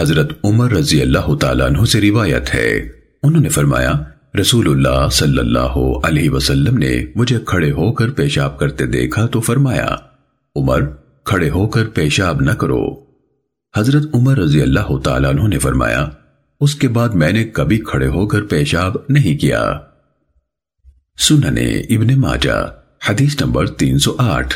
حضرت عمر رضی اللہ تعالیٰ عنہ سے روایت ہے۔ انہوں نے فرمایا، رسول اللہ صلی اللہ علیہ وسلم نے مجھے کھڑے ہو کر پیشاب کرتے دیکھا تو فرمایا، عمر، کھڑے ہو کر پیشاب نہ کرو۔ حضرت عمر رضی اللہ تعالیٰ عنہ نے فرمایا، اس کے بعد میں نے کبھی کھڑے ہو کر پیشاب نہیں کیا۔ سننے ابن ماجہ، حدیث نمبر تین سو آٹھ۔